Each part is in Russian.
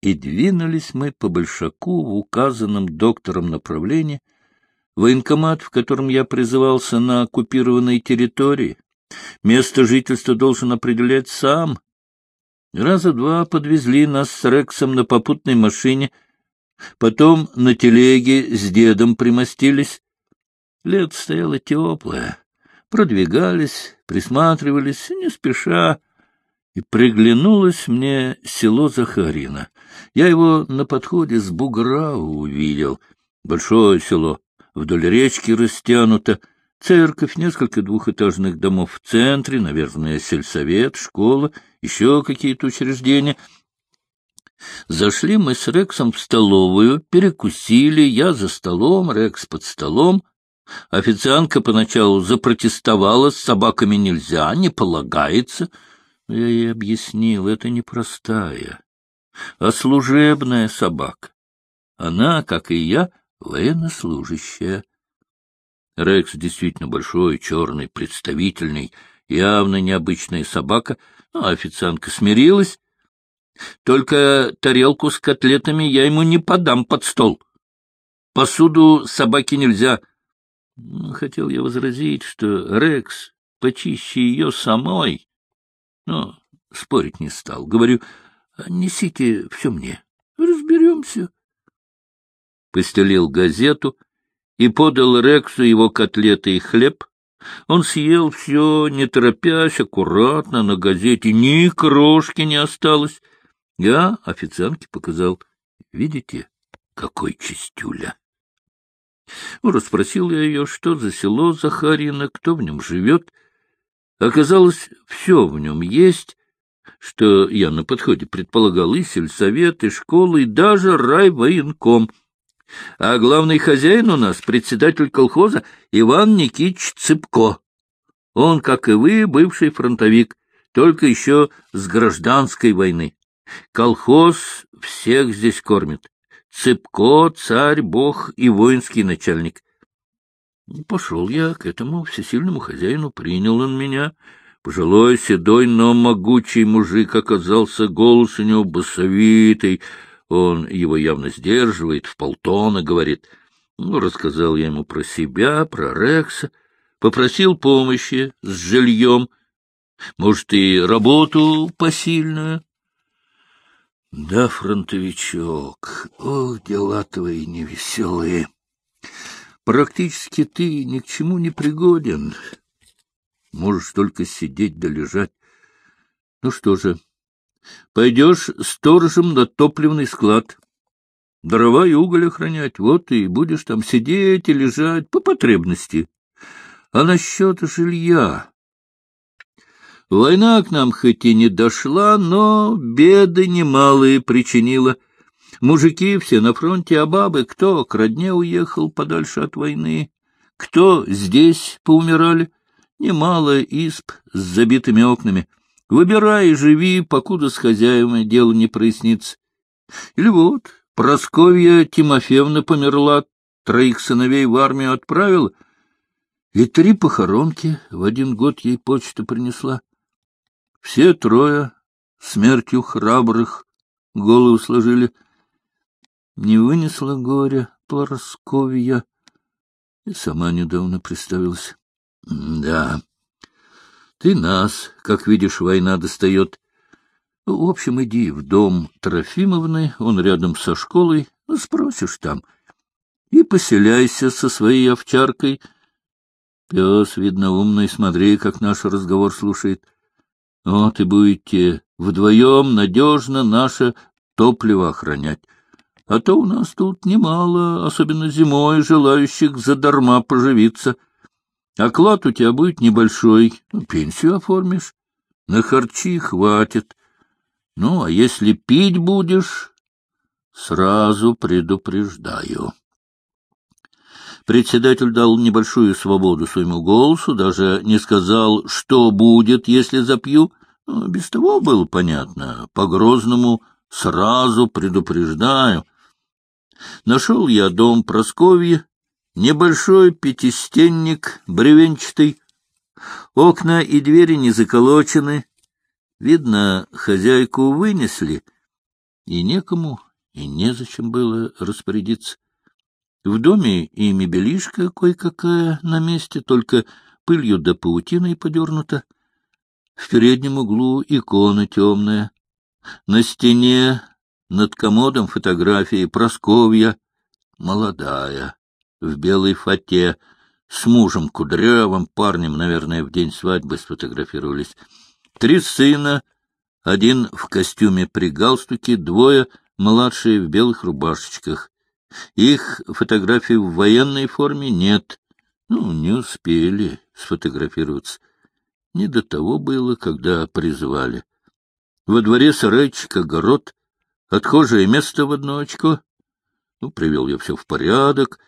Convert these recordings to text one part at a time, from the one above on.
и двинулись мы по Большаку в указанном доктором направлении, военкомат, в котором я призывался на оккупированной территории. Место жительства должен определять сам. Раза два подвезли нас с Рексом на попутной машине, потом на телеге с дедом примостились. Лето стояло теплое. Продвигались, присматривались, не спеша, и приглянулось мне село Захарина. Я его на подходе с бугра увидел. Большое село, вдоль речки растянуто, церковь, несколько двухэтажных домов в центре, наверное, сельсовет, школа, еще какие-то учреждения. Зашли мы с Рексом в столовую, перекусили, я за столом, Рекс под столом. Официантка поначалу запротестовала, с собаками нельзя, не полагается — я ей объяснил, это не простая, а служебная собака. Она, как и я, военнослужащая. Рекс действительно большой, черный, представительный, явно необычная собака, но официантка смирилась. Только тарелку с котлетами я ему не подам под стол. Посуду собаке нельзя. Хотел я возразить, что Рекс почище ее самой, но спорить не стал. Говорю, несите все мне. Разберемся. Постелил газету и подал Рексу его котлеты и хлеб. Он съел все, не торопясь, аккуратно, на газете ни крошки не осталось. Я официантке показал. Видите, какой чистюля. Ну, расспросил я ее, что за село Захарина, кто в нем живет. Оказалось, все в нем есть, что я на подходе предполагал и сельсовет, и школы, и даже райвоенком. А главный хозяин у нас — председатель колхоза Иван Никитич Цыпко. Он, как и вы, бывший фронтовик, только еще с гражданской войны. Колхоз всех здесь кормит. Цыпко, царь, бог и воинский начальник. Пошел я к этому всесильному хозяину, принял он меня. Пожилой, седой, но могучий мужик оказался, голос у него басовитый. Он его явно сдерживает, в полтона говорит. Ну, рассказал я ему про себя, про Рекса, попросил помощи с жильем, может, и работу посильную. Да, фронтовичок, ох, дела твои невеселые. Практически ты ни к чему не пригоден. Можешь только сидеть да лежать. Ну что же, пойдешь сторожем на топливный склад. Дрова и уголь охранять, вот и будешь там сидеть и лежать по потребности. А насчет жилья... Война к нам хоть и не дошла, но беды немалые причинила — Мужики все на фронте, а бабы кто к родне уехал подальше от войны, кто здесь поумирали. Немало исп с забитыми окнами. Выбирай и живи, покуда с хозяевами дело не прояснится. Или вот, Просковья Тимофеевна померла, троих сыновей в армию отправила, и три похоронки в один год ей почта принесла. Все трое смертью храбрых голову сложили — не вынесла горя Парсковья и сама недавно представилась. Да, ты нас, как видишь, война достает. В общем, иди в дом Трофимовны, он рядом со школой, спросишь там, и поселяйся со своей овчаркой. Пес, видно, умный, смотри, как наш разговор слушает. Вот и будете вдвоем надежно наше топливо охранять. А то у нас тут немало, особенно зимой, желающих задарма поживиться. Оклад у тебя будет небольшой, ну, пенсию оформишь. На харчи хватит. Ну, а если пить будешь, сразу предупреждаю. Председатель дал небольшую свободу своему голосу, даже не сказал, что будет, если запью. Ну, без того было понятно. По-грозному сразу предупреждаю — Нашел я дом Просковьи, небольшой пятистенник, бревенчатый. Окна и двери не заколочены. Видно, хозяйку вынесли. и некому, и незачем было распорядиться. В доме и мебелишка кое-какая на месте, только пылью да паутиной подернута. В переднем углу икона темная. На стене над комодом фотографии Просковья, молодая, в белой фате, с мужем кудрявым, парнем, наверное, в день свадьбы сфотографировались. Три сына, один в костюме при галстуке, двое младшие в белых рубашечках. Их фотографий в военной форме нет. Ну, не успели сфотографироваться. Не до того было, когда призвали. Во дворе сарайчик, огород, отхожее место в одно очко. Ну, привел я все в порядок,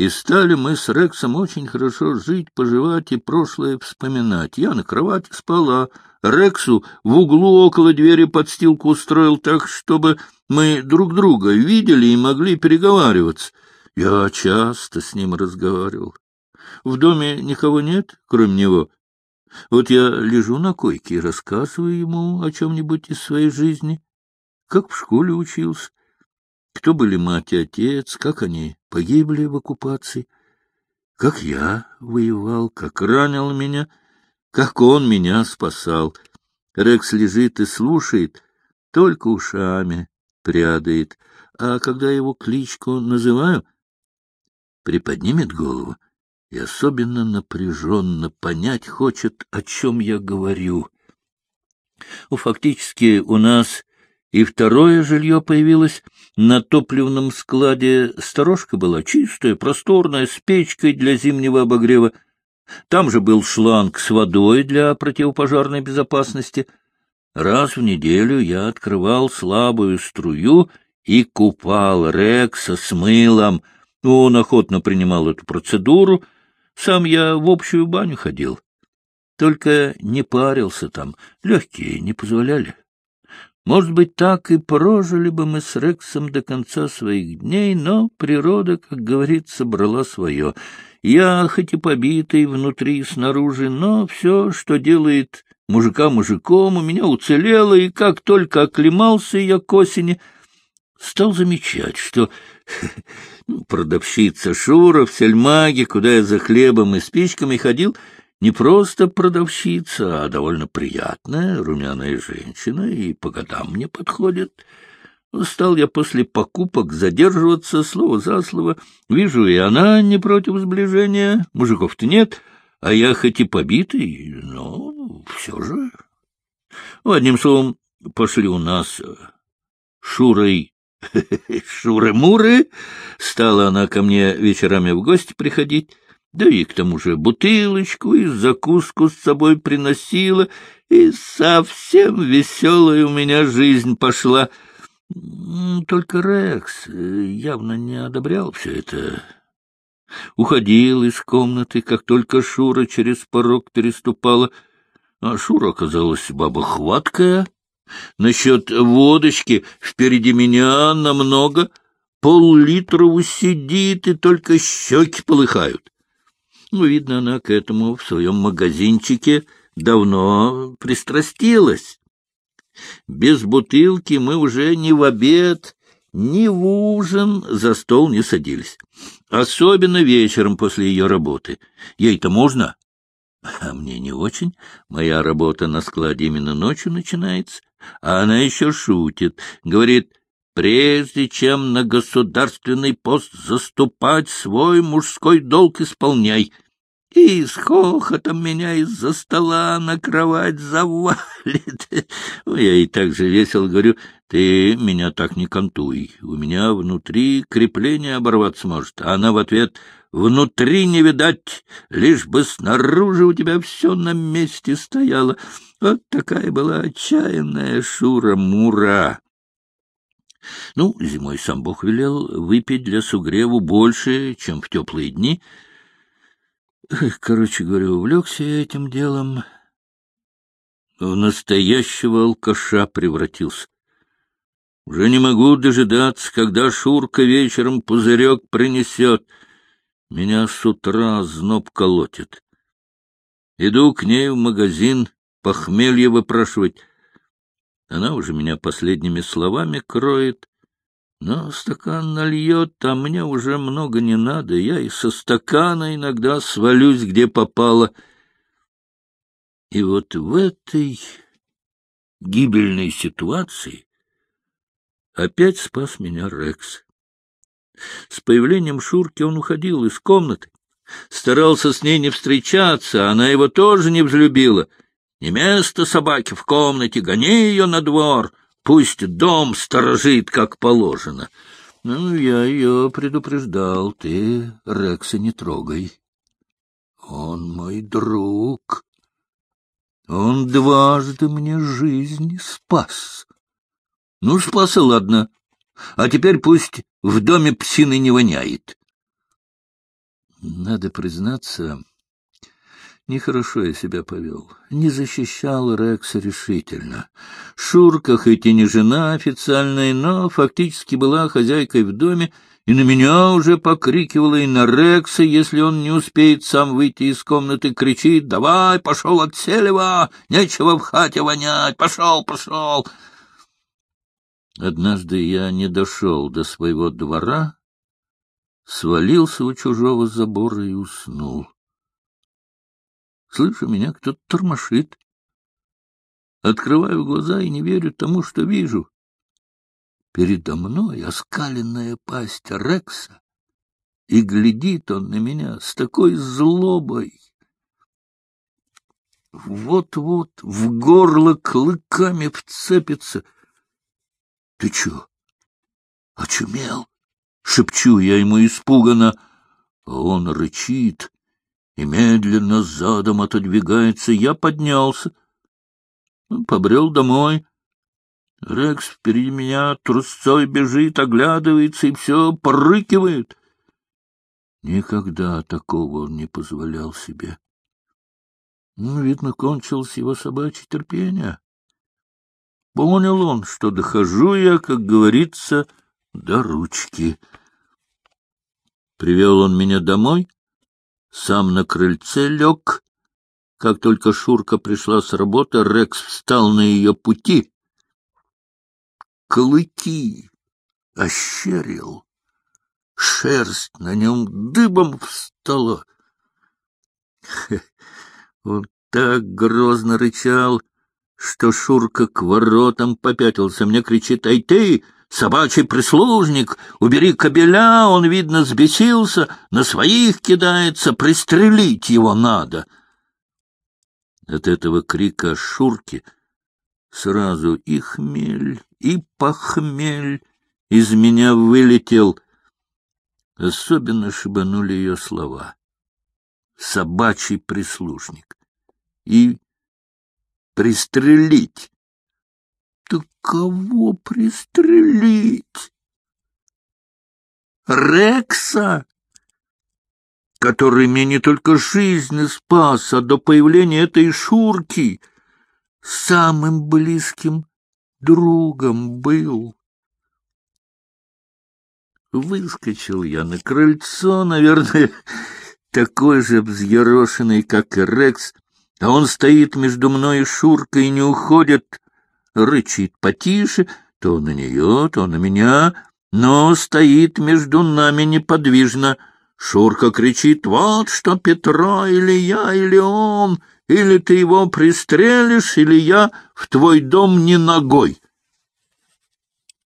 и стали мы с Рексом очень хорошо жить, поживать и прошлое вспоминать. Я на кровати спала, Рексу в углу около двери подстилку устроил так, чтобы мы друг друга видели и могли переговариваться. Я часто с ним разговаривал. В доме никого нет, кроме него. Вот я лежу на койке и рассказываю ему о чем-нибудь из своей жизни, как в школе учился, кто были мать и отец, как они погибли в оккупации, как я воевал, как ранил меня, как он меня спасал. Рекс лежит и слушает, только ушами прядает, а когда его кличку называю, приподнимет голову — и особенно напряженно понять хочет, о чем я говорю. Ну, фактически у нас и второе жилье появилось. На топливном складе сторожка была чистая, просторная, с печкой для зимнего обогрева. Там же был шланг с водой для противопожарной безопасности. Раз в неделю я открывал слабую струю и купал Рекса с мылом. Он охотно принимал эту процедуру — сам я в общую баню ходил. Только не парился там, легкие не позволяли. Может быть, так и прожили бы мы с Рексом до конца своих дней, но природа, как говорится, брала свое. Я, хоть и побитый внутри и снаружи, но все, что делает мужика мужиком, у меня уцелело, и как только оклемался я к осени, стал замечать, что продавщица Шура в сельмаге, куда я за хлебом и спичками ходил, не просто продавщица, а довольно приятная, румяная женщина, и по годам мне подходит. Стал я после покупок задерживаться слово за слово. Вижу, и она не против сближения, мужиков-то нет, а я хоть и побитый, но все же... Ну, одним словом, пошли у нас Шурой Шуры-муры, стала она ко мне вечерами в гости приходить, да и к тому же бутылочку и закуску с собой приносила, и совсем веселая у меня жизнь пошла. Только Рекс явно не одобрял все это. Уходил из комнаты, как только Шура через порог переступала, а Шура оказалась баба хваткая, Насчет водочки впереди меня намного. Пол-литра усидит, и только щеки полыхают. Ну, видно, она к этому в своем магазинчике давно пристрастилась. Без бутылки мы уже ни в обед, ни в ужин за стол не садились. Особенно вечером после ее работы. Ей-то можно, а мне не очень. Моя работа на складе именно ночью начинается. А она еще шутит. Говорит, прежде чем на государственный пост заступать, свой мужской долг исполняй. И с хохотом меня из-за стола на кровать завалит. Я и так же весело говорю, ты меня так не контуй. У меня внутри крепление оборваться может. А она в ответ, внутри не видать, лишь бы снаружи у тебя все на месте стояло. Вот такая была отчаянная Шура-Мура. Ну, зимой сам Бог велел выпить для сугреву больше, чем в теплые дни. Короче говоря, увлекся этим делом. В настоящего алкаша превратился. Уже не могу дожидаться, когда Шурка вечером пузырек принесет. Меня с утра зноб колотит. Иду к ней в магазин, похмелье выпрашивать. Она уже меня последними словами кроет. Но стакан нальет, а мне уже много не надо. Я и со стакана иногда свалюсь, где попало. И вот в этой гибельной ситуации опять спас меня Рекс. С появлением Шурки он уходил из комнаты, старался с ней не встречаться, она его тоже не взлюбила. Не место собаке в комнате, гони ее на двор, пусть дом сторожит, как положено. Ну, я ее предупреждал, ты Рекса не трогай. Он мой друг. Он дважды мне жизнь спас. Ну, спас и ладно. А теперь пусть в доме псины не воняет. Надо признаться, нехорошо я себя повел. Не защищал Рекса решительно. Шурка хоть и не жена официальная, но фактически была хозяйкой в доме, и на меня уже покрикивала и на Рекса, если он не успеет сам выйти из комнаты, кричит «Давай, пошел от Селева! Нечего в хате вонять! Пошел, пошел!» Однажды я не дошел до своего двора, свалился у чужого забора и уснул. Слышу, меня кто-то тормошит. Открываю глаза и не верю тому, что вижу. Передо мной оскаленная пасть Рекса, и глядит он на меня с такой злобой. Вот-вот в горло клыками вцепится — ты чё? Очумел? Шепчу я ему испуганно. А он рычит и медленно задом отодвигается. Я поднялся, побрел домой. Рекс впереди меня трусцой бежит, оглядывается и все порыкивает. Никогда такого он не позволял себе. Ну, видно, кончилось его собачье терпение. Понял он, что дохожу я, как говорится, до ручки. Привел он меня домой, сам на крыльце лег. Как только Шурка пришла с работы, Рекс встал на ее пути. Клыки ощерил, шерсть на нем дыбом встала. Он так грозно рычал, что Шурка к воротам попятился. Мне кричит, «Эй ты, собачий прислужник, убери кобеля, он, видно, сбесился, на своих кидается, пристрелить его надо». От этого крика Шурки сразу и хмель, и похмель из меня вылетел. Особенно шибанули ее слова. Собачий прислужник. И пристрелить. Так кого пристрелить? Рекса, который мне не только жизнь спас, а до появления этой Шурки самым близким другом был. Выскочил я на крыльцо, наверное, такой же взъерошенный, как и Рекс, а он стоит между мной и Шуркой и не уходит, рычит потише, то на нее, то на меня, но стоит между нами неподвижно. Шурка кричит, вот что Петро, или я, или он, или ты его пристрелишь, или я в твой дом не ногой.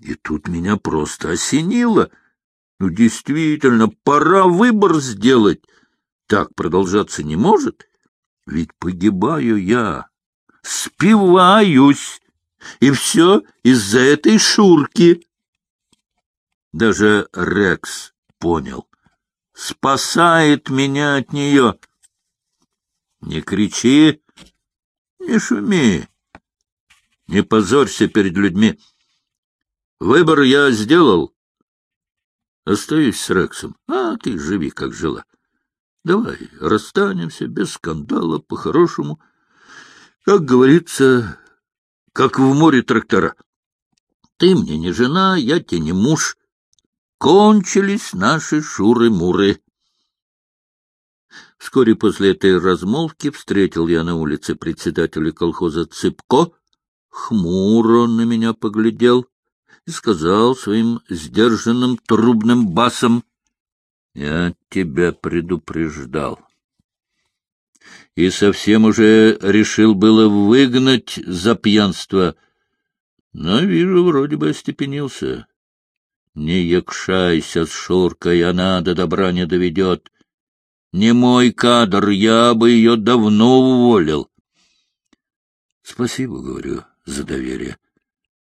И тут меня просто осенило. Ну, действительно, пора выбор сделать. Так продолжаться не может. Ведь погибаю я, спиваюсь, и все из-за этой шурки. Даже Рекс понял. Спасает меня от нее. Не кричи, не шуми, не позорься перед людьми. Выбор я сделал. Остаюсь с Рексом, а ты живи, как жила. Давай расстанемся без скандала, по-хорошему. Как говорится, как в море трактора. Ты мне не жена, я тебе не муж. Кончились наши шуры-муры. Вскоре после этой размолвки встретил я на улице председателя колхоза Цыпко, хмуро на меня поглядел и сказал своим сдержанным трубным басом, «Я тебя предупреждал» и совсем уже решил было выгнать за пьянство, но, вижу, вроде бы остепенился. Не якшайся с Шуркой, она до добра не доведет. Не мой кадр, я бы ее давно уволил. Спасибо, говорю, за доверие.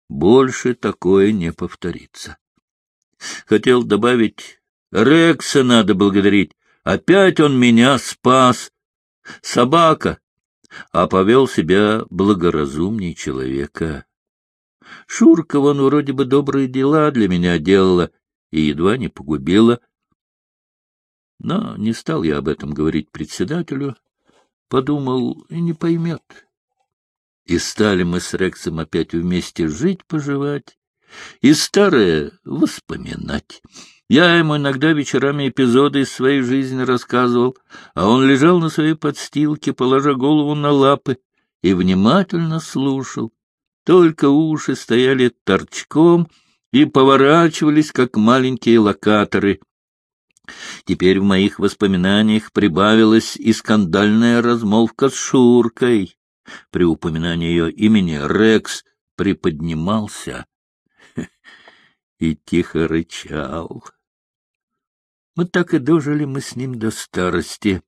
Больше такое не повторится. Хотел добавить, Рекса надо благодарить. Опять он меня спас собака, а повел себя благоразумней человека. Шурка вон вроде бы добрые дела для меня делала и едва не погубила. Но не стал я об этом говорить председателю. Подумал, и не поймет. И стали мы с Рексом опять вместе жить-поживать, и старое воспоминать. Я ему иногда вечерами эпизоды из своей жизни рассказывал, а он лежал на своей подстилке, положа голову на лапы, и внимательно слушал. Только уши стояли торчком и поворачивались, как маленькие локаторы. Теперь в моих воспоминаниях прибавилась и скандальная размолвка с Шуркой. При упоминании ее имени Рекс приподнимался и тихо рычал. Вот так и дожили мы с ним до старости.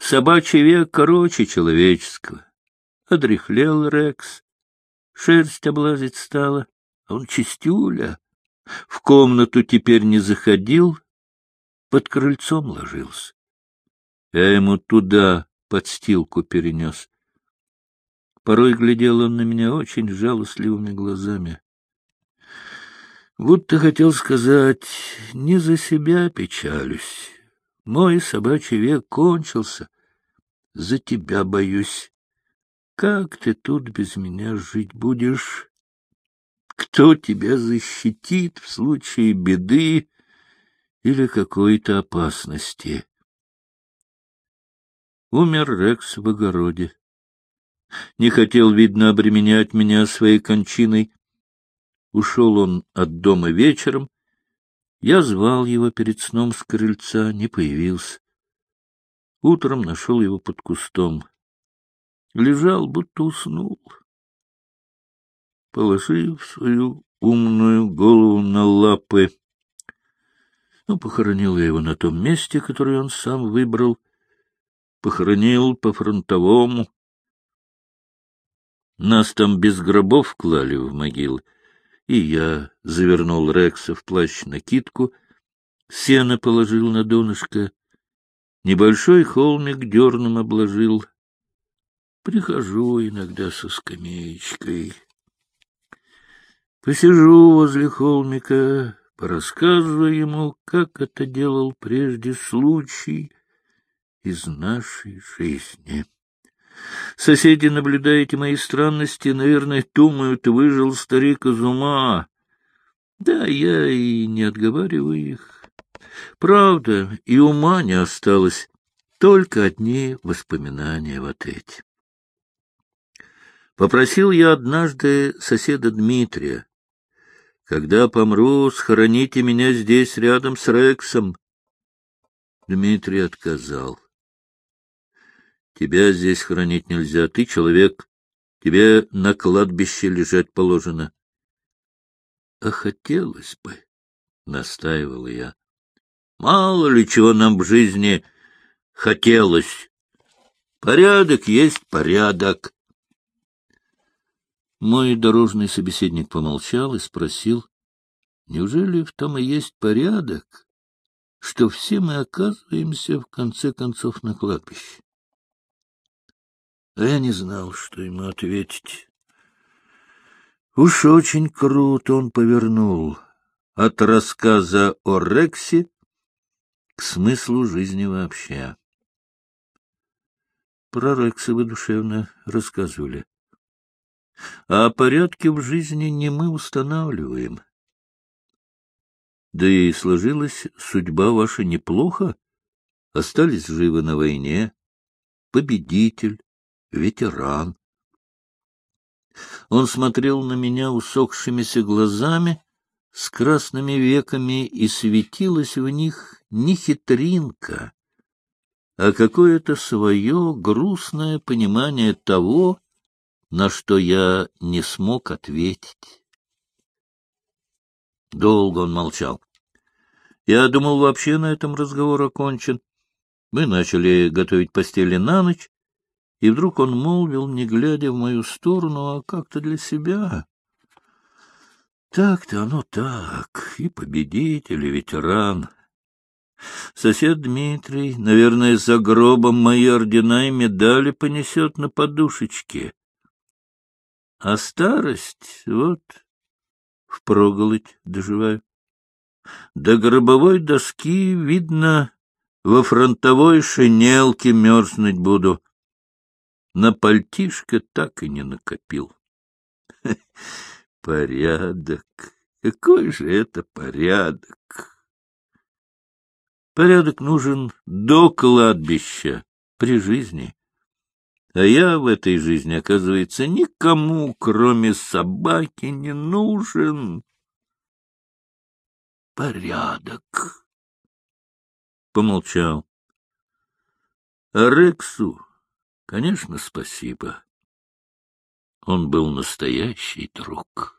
Собачий век короче человеческого. Одряхлел Рекс, шерсть облазить стала, а он чистюля. В комнату теперь не заходил, под крыльцом ложился. Я ему туда подстилку перенес. Порой глядел он на меня очень жалостливыми глазами. Будто хотел сказать, не за себя печалюсь. Мой собачий век кончился. За тебя боюсь. Как ты тут без меня жить будешь? Кто тебя защитит в случае беды или какой-то опасности? Умер Рекс в огороде. Не хотел, видно, обременять меня своей кончиной, Ушел он от дома вечером. Я звал его перед сном с крыльца, не появился. Утром нашел его под кустом. Лежал, будто уснул. Положив свою умную голову на лапы, ну, похоронил я его на том месте, которое он сам выбрал. Похоронил по-фронтовому. Нас там без гробов клали в могилы и я завернул Рекса в плащ-накидку, сено положил на донышко, небольшой холмик дерном обложил. Прихожу иногда со скамеечкой. Посижу возле холмика, порассказываю ему, как это делал прежде случай из нашей жизни. Соседи, наблюдаете мои странности, наверное, думают, выжил старик из ума. Да, я и не отговариваю их. Правда, и ума не осталось, только одни воспоминания вот эти. Попросил я однажды соседа Дмитрия, когда помру, схороните меня здесь, рядом с Рексом. Дмитрий отказал. Тебя здесь хранить нельзя. Ты человек. Тебе на кладбище лежать положено. — А хотелось бы, — настаивал я. — Мало ли чего нам в жизни хотелось. Порядок есть порядок. Мой дорожный собеседник помолчал и спросил, неужели в том и есть порядок, что все мы оказываемся в конце концов на кладбище? А я не знал, что ему ответить. Уж очень круто он повернул от рассказа о Рексе к смыслу жизни вообще. Про Рекса вы душевно рассказывали. А порядки в жизни не мы устанавливаем. Да и сложилась судьба ваша неплохо. Остались живы на войне. Победитель, ветеран. Он смотрел на меня усохшимися глазами, с красными веками, и светилась в них не хитринка, а какое-то свое грустное понимание того, на что я не смог ответить. Долго он молчал. Я думал, вообще на этом разговор окончен. Мы начали готовить постели на ночь, и вдруг он молвил, не глядя в мою сторону, а как-то для себя. Так-то оно так, и победитель, и ветеран. Сосед Дмитрий, наверное, за гробом мои ордена и медали понесет на подушечке. А старость, вот, впроголодь доживаю. До гробовой доски, видно, во фронтовой шинелке мерзнуть буду. На пальтишко так и не накопил. Порядок. Какой же это порядок? Порядок нужен до кладбища, при жизни. А я в этой жизни, оказывается, никому, кроме собаки, не нужен. Порядок. Помолчал. А Рексу, конечно, спасибо. Он был настоящий друг.